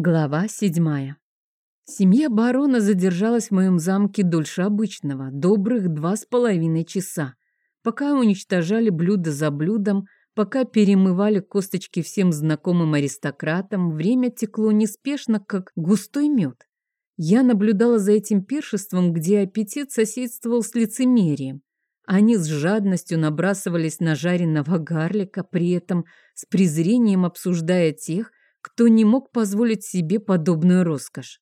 Глава седьмая. Семья барона задержалась в моем замке дольше обычного, добрых два с половиной часа. Пока уничтожали блюдо за блюдом, пока перемывали косточки всем знакомым аристократам, время текло неспешно, как густой мед. Я наблюдала за этим пиршеством, где аппетит соседствовал с лицемерием. Они с жадностью набрасывались на жареного гарлика, при этом с презрением обсуждая тех, кто не мог позволить себе подобную роскошь.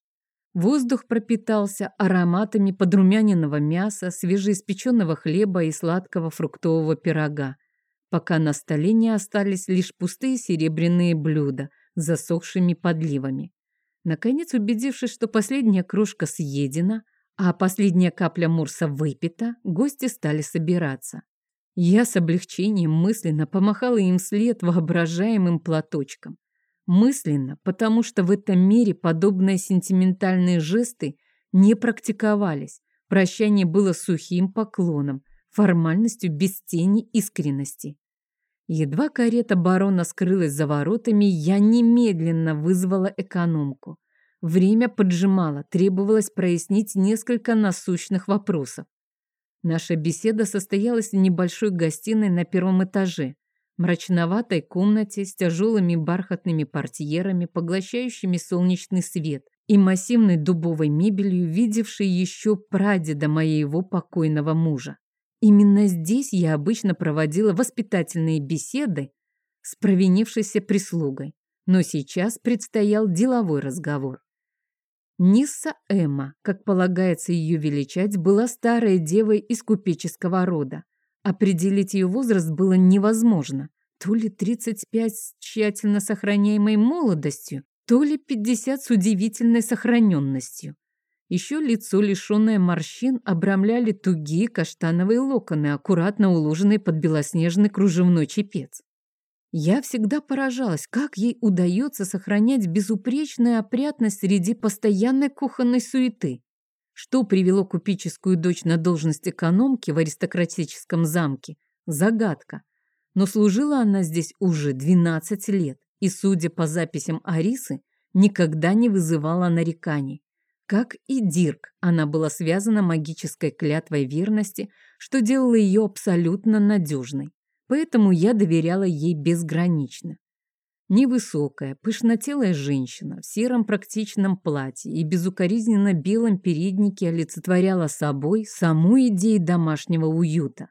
Воздух пропитался ароматами подрумяненного мяса, свежеиспеченного хлеба и сладкого фруктового пирога, пока на столе не остались лишь пустые серебряные блюда с засохшими подливами. Наконец, убедившись, что последняя крошка съедена, а последняя капля мурса выпита, гости стали собираться. Я с облегчением мысленно помахала им вслед воображаемым платочком. Мысленно, потому что в этом мире подобные сентиментальные жесты не практиковались. Прощание было сухим поклоном, формальностью без тени искренности. Едва карета барона скрылась за воротами, я немедленно вызвала экономку. Время поджимало, требовалось прояснить несколько насущных вопросов. Наша беседа состоялась в небольшой гостиной на первом этаже мрачноватой комнате с тяжелыми бархатными портьерами, поглощающими солнечный свет, и массивной дубовой мебелью, видевшей еще прадеда моего покойного мужа. Именно здесь я обычно проводила воспитательные беседы с провинившейся прислугой, но сейчас предстоял деловой разговор. Нисса Эмма, как полагается ее величать, была старой девой из купеческого рода. Определить ее возраст было невозможно. То ли 35 с тщательно сохраняемой молодостью, то ли 50 с удивительной сохраненностью. Еще лицо, лишенное морщин, обрамляли тугие каштановые локоны, аккуратно уложенные под белоснежный кружевной чепец. Я всегда поражалась, как ей удается сохранять безупречную опрятность среди постоянной кухонной суеты. Что привело купеческую дочь на должность экономки в аристократическом замке – загадка. Но служила она здесь уже 12 лет, и, судя по записям Арисы, никогда не вызывала нареканий. Как и Дирк, она была связана магической клятвой верности, что делало ее абсолютно надежной. Поэтому я доверяла ей безгранично. Невысокая, пышнотелая женщина в сером практичном платье и безукоризненно белом переднике олицетворяла собой саму идею домашнего уюта.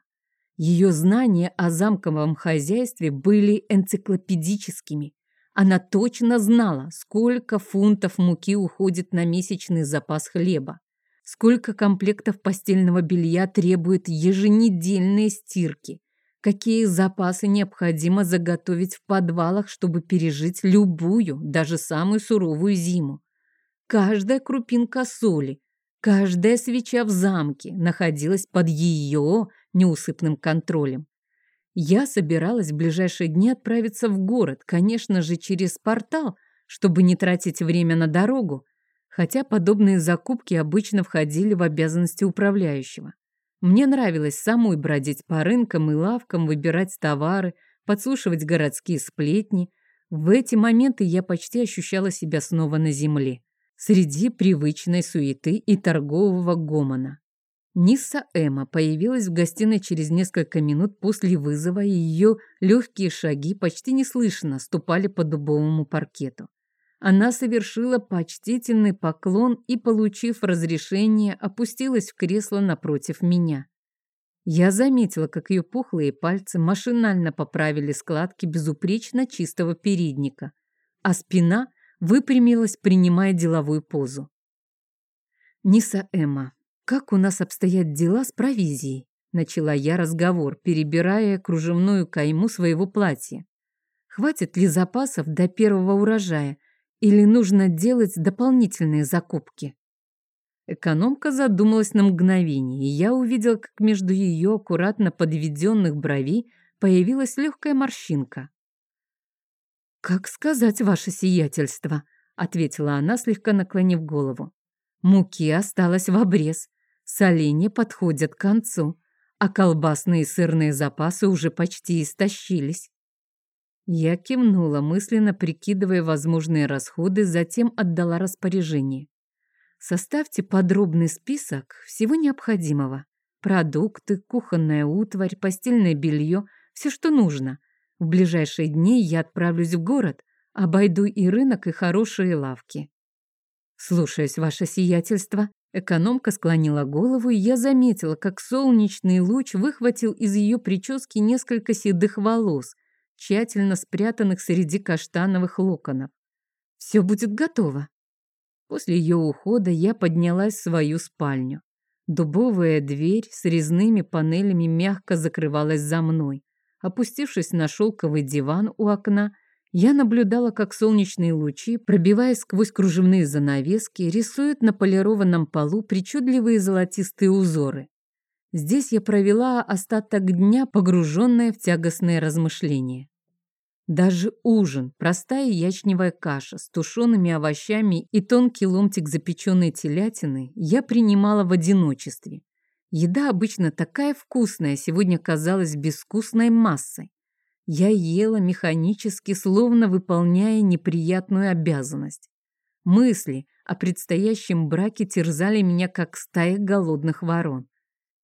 Ее знания о замковом хозяйстве были энциклопедическими. Она точно знала, сколько фунтов муки уходит на месячный запас хлеба, сколько комплектов постельного белья требует еженедельные стирки, какие запасы необходимо заготовить в подвалах, чтобы пережить любую, даже самую суровую зиму. Каждая крупинка соли, каждая свеча в замке находилась под ее неусыпным контролем. Я собиралась в ближайшие дни отправиться в город, конечно же, через портал, чтобы не тратить время на дорогу, хотя подобные закупки обычно входили в обязанности управляющего. Мне нравилось самой бродить по рынкам и лавкам, выбирать товары, подслушивать городские сплетни. В эти моменты я почти ощущала себя снова на земле, среди привычной суеты и торгового гомона. Нисса Эмма появилась в гостиной через несколько минут после вызова, и ее легкие шаги почти неслышно ступали по дубовому паркету. Она совершила почтительный поклон и, получив разрешение, опустилась в кресло напротив меня. Я заметила, как ее пухлые пальцы машинально поправили складки безупречно чистого передника, а спина выпрямилась, принимая деловую позу. «Ниса Эмма, как у нас обстоят дела с провизией?» Начала я разговор, перебирая кружевную кайму своего платья. «Хватит ли запасов до первого урожая, или нужно делать дополнительные закупки? Экономка задумалась на мгновение, и я увидел, как между ее аккуратно подведенных бровей появилась легкая морщинка. «Как сказать ваше сиятельство?» — ответила она, слегка наклонив голову. «Муки осталось в обрез, соленья подходят к концу, а колбасные и сырные запасы уже почти истощились. Я кивнула, мысленно прикидывая возможные расходы, затем отдала распоряжение. Составьте подробный список всего необходимого. Продукты, кухонная утварь, постельное белье, все, что нужно. В ближайшие дни я отправлюсь в город, обойду и рынок, и хорошие лавки. Слушаюсь, ваше сиятельство. Экономка склонила голову, и я заметила, как солнечный луч выхватил из ее прически несколько седых волос, тщательно спрятанных среди каштановых локонов. Все будет готово. После ее ухода я поднялась в свою спальню. Дубовая дверь с резными панелями мягко закрывалась за мной. Опустившись на шелковый диван у окна, я наблюдала, как солнечные лучи, пробиваясь сквозь кружевные занавески, рисуют на полированном полу причудливые золотистые узоры. Здесь я провела остаток дня, погруженная в тягостные размышления. Даже ужин, простая ячневая каша с тушеными овощами и тонкий ломтик запеченной телятины я принимала в одиночестве. Еда обычно такая вкусная, сегодня казалась безвкусной массой. Я ела механически, словно выполняя неприятную обязанность. Мысли о предстоящем браке терзали меня, как стая голодных ворон.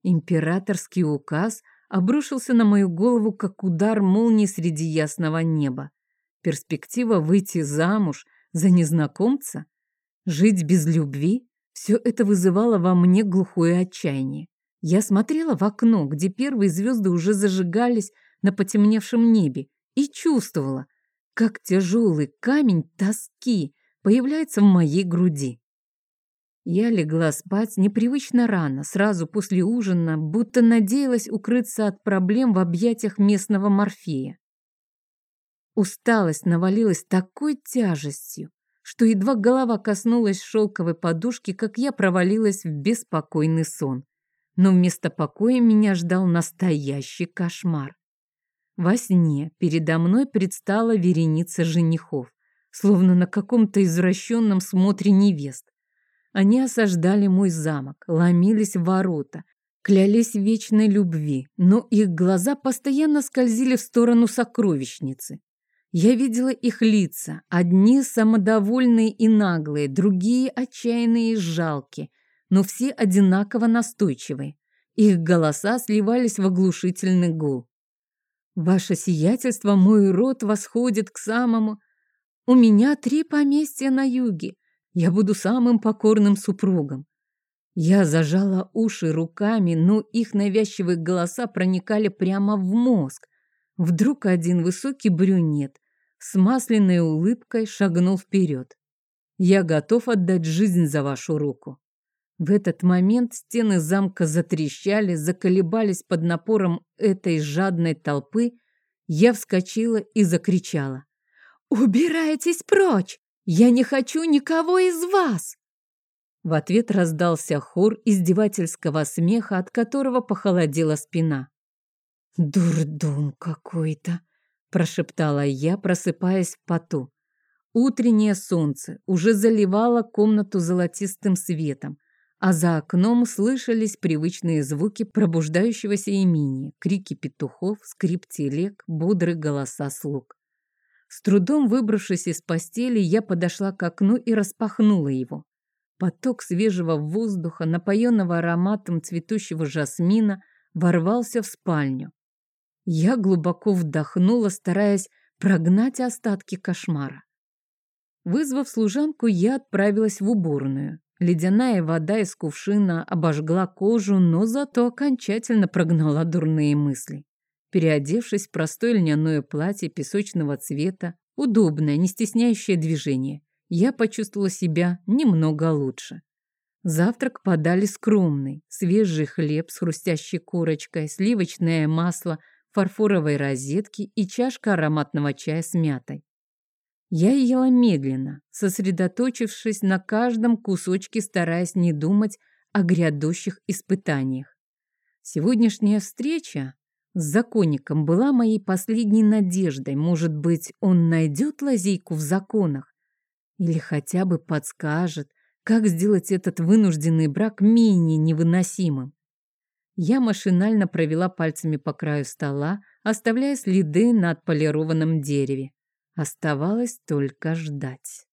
Императорский указ обрушился на мою голову, как удар молнии среди ясного неба. Перспектива выйти замуж за незнакомца, жить без любви, все это вызывало во мне глухое отчаяние. Я смотрела в окно, где первые звезды уже зажигались на потемневшем небе, и чувствовала, как тяжелый камень тоски появляется в моей груди. Я легла спать непривычно рано, сразу после ужина, будто надеялась укрыться от проблем в объятиях местного морфея. Усталость навалилась такой тяжестью, что едва голова коснулась шелковой подушки, как я провалилась в беспокойный сон. Но вместо покоя меня ждал настоящий кошмар. Во сне передо мной предстала вереница женихов, словно на каком-то извращенном смотре невест. Они осаждали мой замок, ломились в ворота, клялись в вечной любви, но их глаза постоянно скользили в сторону сокровищницы. Я видела их лица, одни самодовольные и наглые, другие отчаянные и жалкие, но все одинаково настойчивые. Их голоса сливались в оглушительный гул. «Ваше сиятельство, мой род восходит к самому...» «У меня три поместья на юге, я буду самым покорным супругом. Я зажала уши руками, но их навязчивые голоса проникали прямо в мозг. Вдруг один высокий брюнет с масляной улыбкой шагнул вперед. «Я готов отдать жизнь за вашу руку». В этот момент стены замка затрещали, заколебались под напором этой жадной толпы. Я вскочила и закричала. «Убирайтесь прочь! Я не хочу никого из вас!» В ответ раздался хор издевательского смеха, от которого похолодела спина. «Дурдом какой-то!» – прошептала я, просыпаясь в поту. Утреннее солнце уже заливало комнату золотистым светом, а за окном слышались привычные звуки пробуждающегося имени, крики петухов, скрип телег, бодрые голоса слуг. С трудом выбравшись из постели, я подошла к окну и распахнула его. Поток свежего воздуха, напоенного ароматом цветущего жасмина, ворвался в спальню. Я глубоко вдохнула, стараясь прогнать остатки кошмара. Вызвав служанку, я отправилась в уборную. Ледяная вода из кувшина обожгла кожу, но зато окончательно прогнала дурные мысли. Переодевшись в простое льняное платье песочного цвета, удобное, не стесняющее движение, я почувствовала себя немного лучше. Завтрак подали скромный. Свежий хлеб с хрустящей корочкой, сливочное масло фарфоровой розетке и чашка ароматного чая с мятой. Я ела медленно, сосредоточившись на каждом кусочке, стараясь не думать о грядущих испытаниях. Сегодняшняя встреча с законником была моей последней надеждой. Может быть, он найдет лазейку в законах? Или хотя бы подскажет, как сделать этот вынужденный брак менее невыносимым. Я машинально провела пальцами по краю стола, оставляя следы на отполированном дереве. Оставалось только ждать.